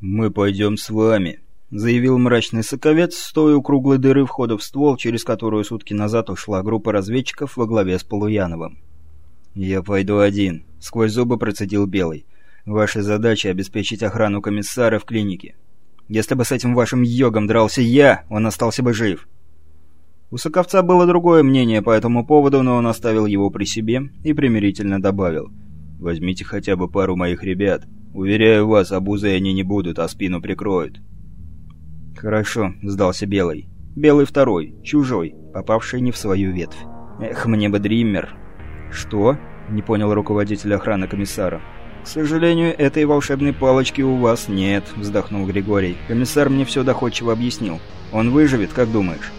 «Мы пойдем с вами», — заявил мрачный соковец, стоя у круглой дыры входа в ствол, через которую сутки назад ушла группа разведчиков во главе с Полуяновым. «Я пойду один», — сквозь зубы процедил Белый. «Ваша задача — обеспечить охрану комиссара в клинике. Если бы с этим вашим йогом дрался я, он остался бы жив». У Соковца было другое мнение по этому поводу, но он оставил его при себе и примирительно добавил. «Возьмите хотя бы пару моих ребят. Уверяю вас, обузой они не будут, а спину прикроют». «Хорошо», — сдался Белый. Белый второй, чужой, попавший не в свою ветвь. «Эх, мне бы Дриммер». «Что?» — не понял руководитель охраны комиссара. «К сожалению, этой волшебной палочки у вас нет», — вздохнул Григорий. «Комиссар мне все доходчиво объяснил. Он выживет, как думаешь?»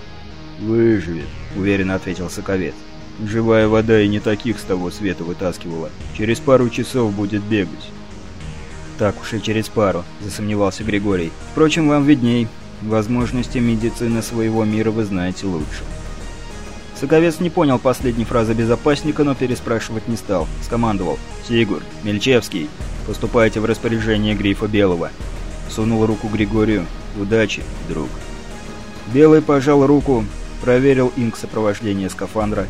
«Выживет», — уверенно ответил Соковец. «Живая вода и не таких с того света вытаскивала. Через пару часов будет бегать». «Так уж и через пару», — засомневался Григорий. «Впрочем, вам видней. Возможности медицины своего мира вы знаете лучше». Соковец не понял последней фразы безопасника, но переспрашивать не стал. Скомандовал. «Сигурд, Мельчевский, поступайте в распоряжение Грифа Белого». Сунул руку Григорию. «Удачи, друг». Белый пожал руку, проверил инк сопровождения скафандра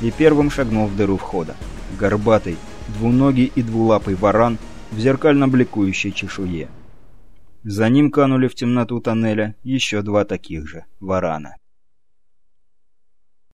и первым шагнул в дыру входа. Горбатый, двуногий и двулапый варан в зеркально бликующей чешуе. За ним канули в темноту тоннеля еще два таких же варана.